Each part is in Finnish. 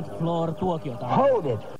Hard Floor tuokiota. Hold it.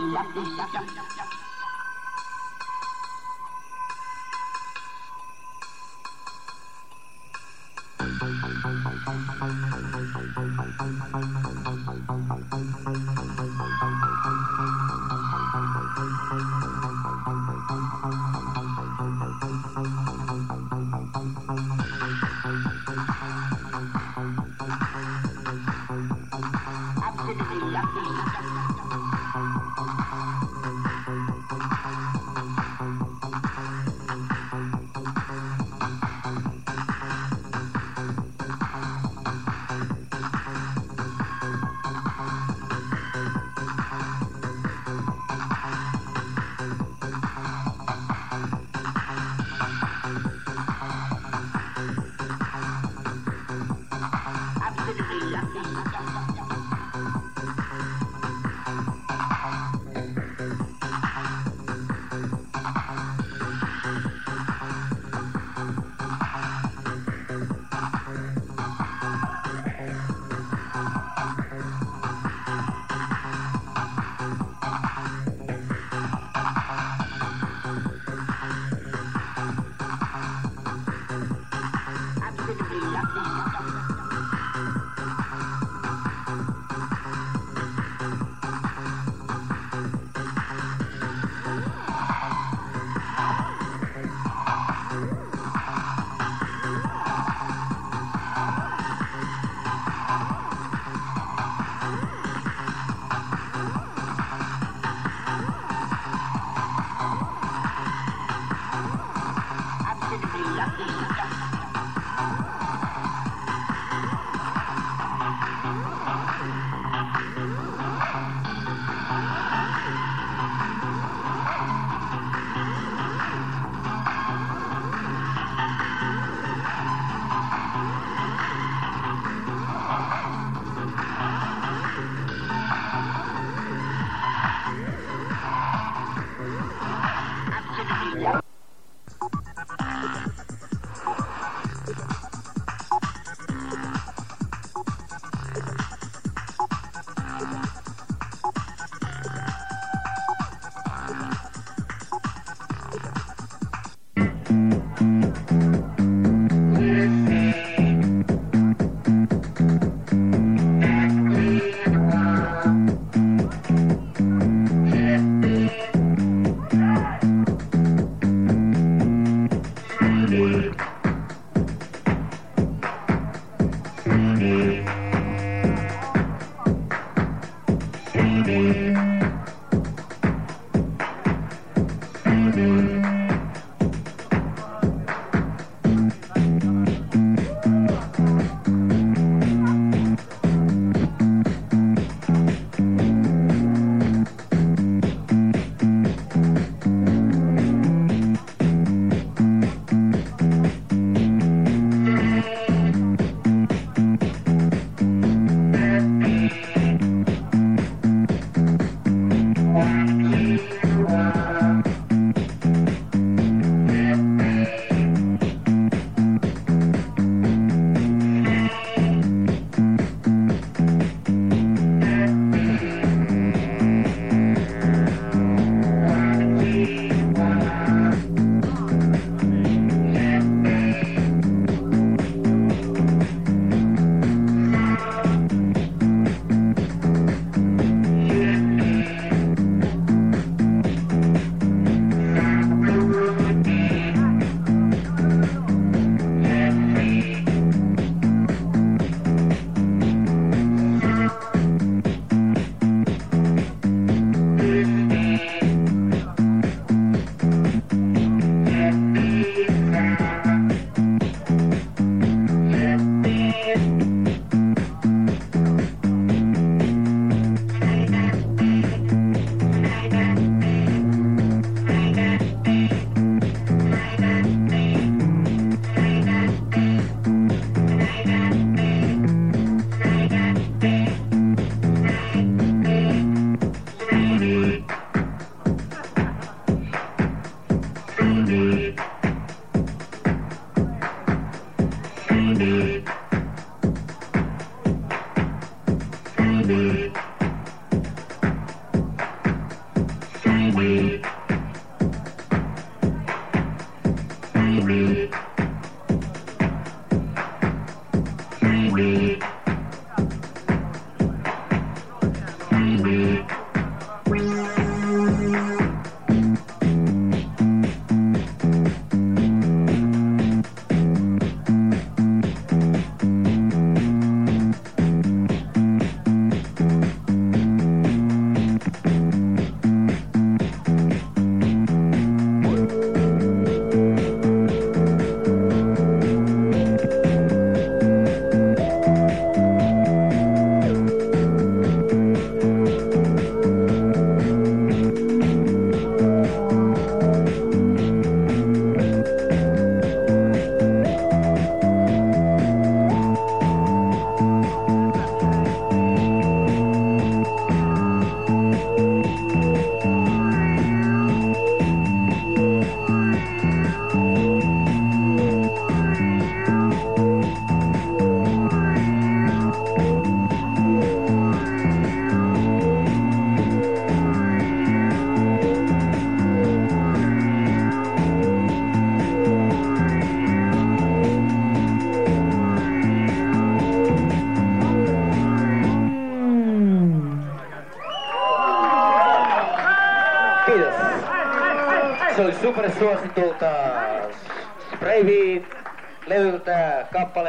Lovely lovely stuff.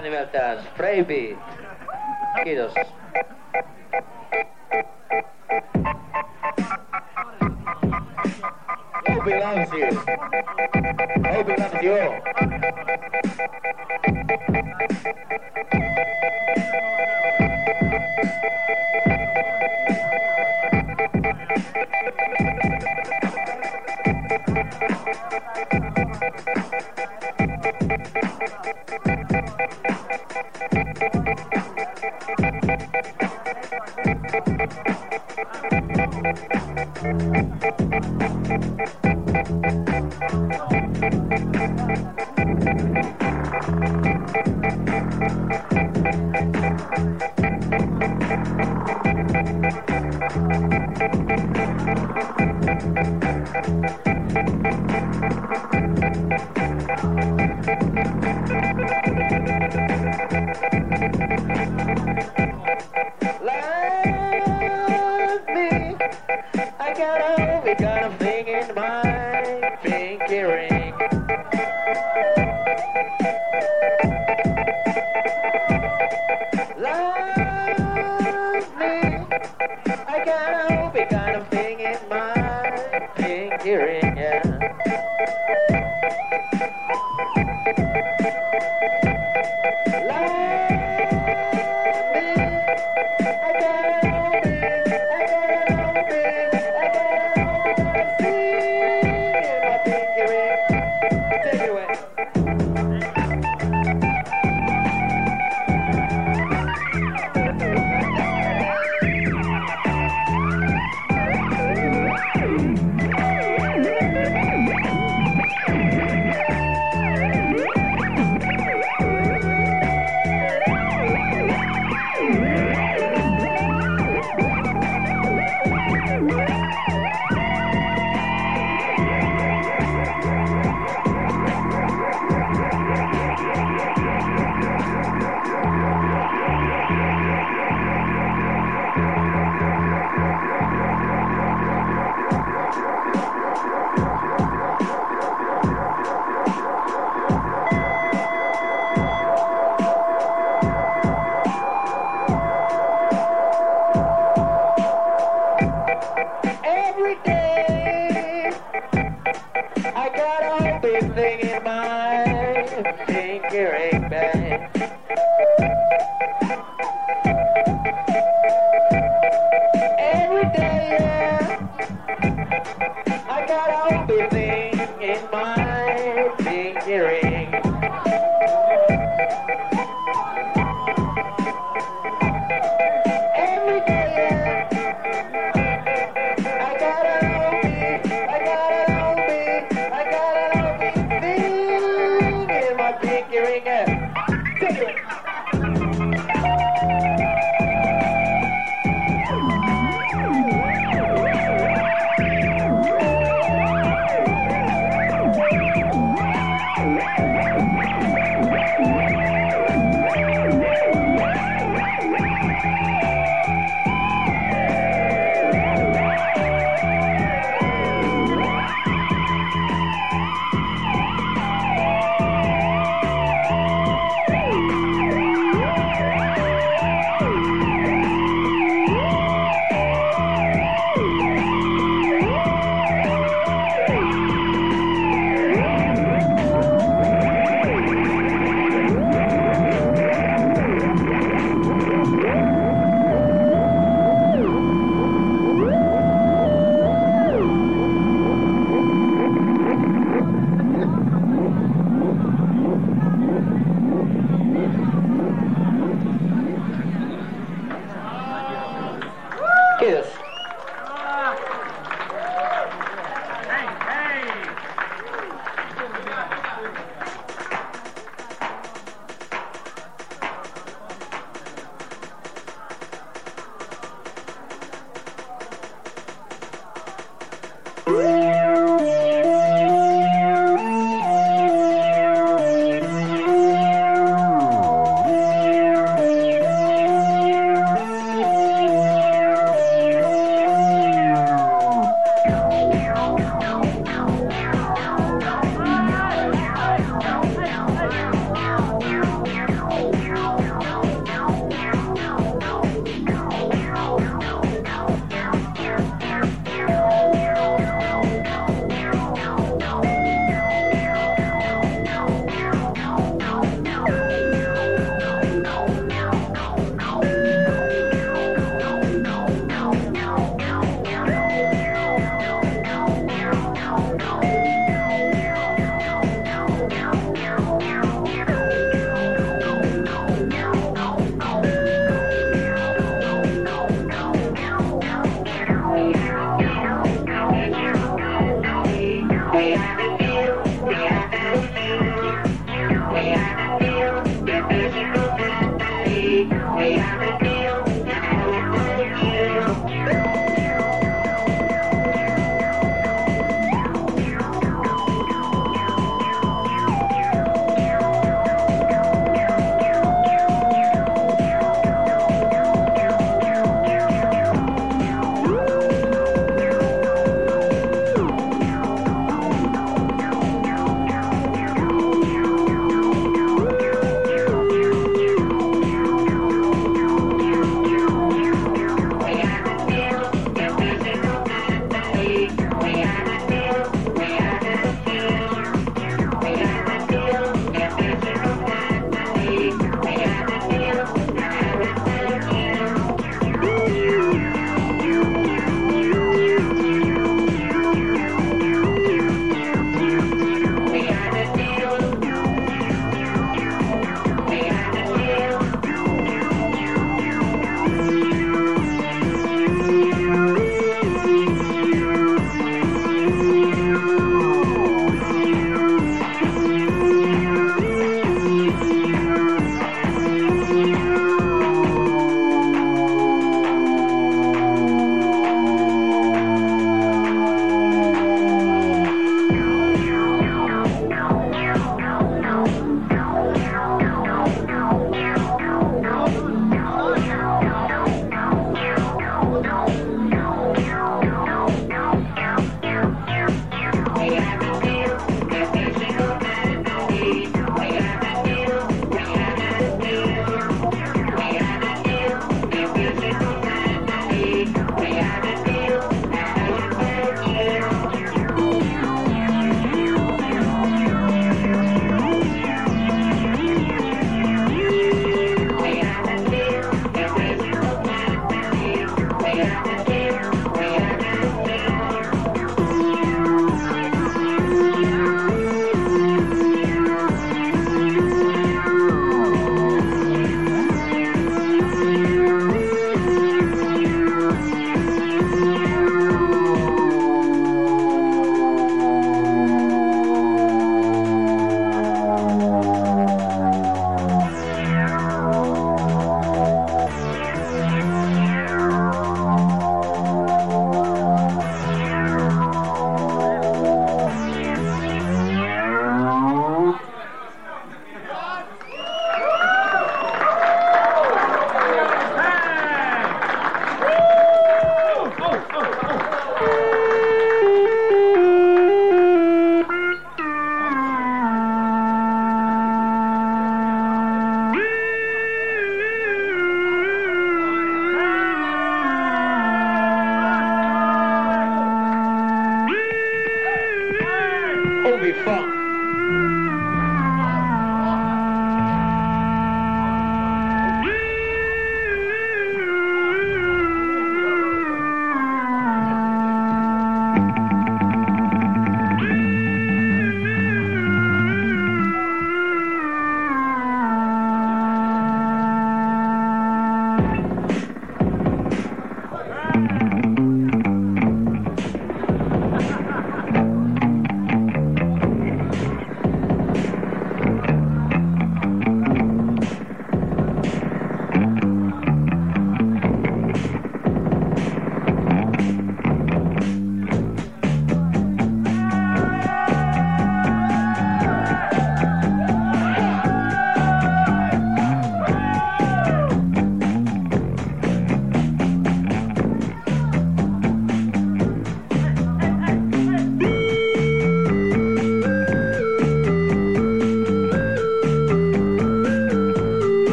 kappale nimeltään Spray Beat. Kiitos. Who belongs you? Who belongs you?